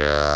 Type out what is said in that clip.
Yeah.